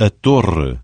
a torre.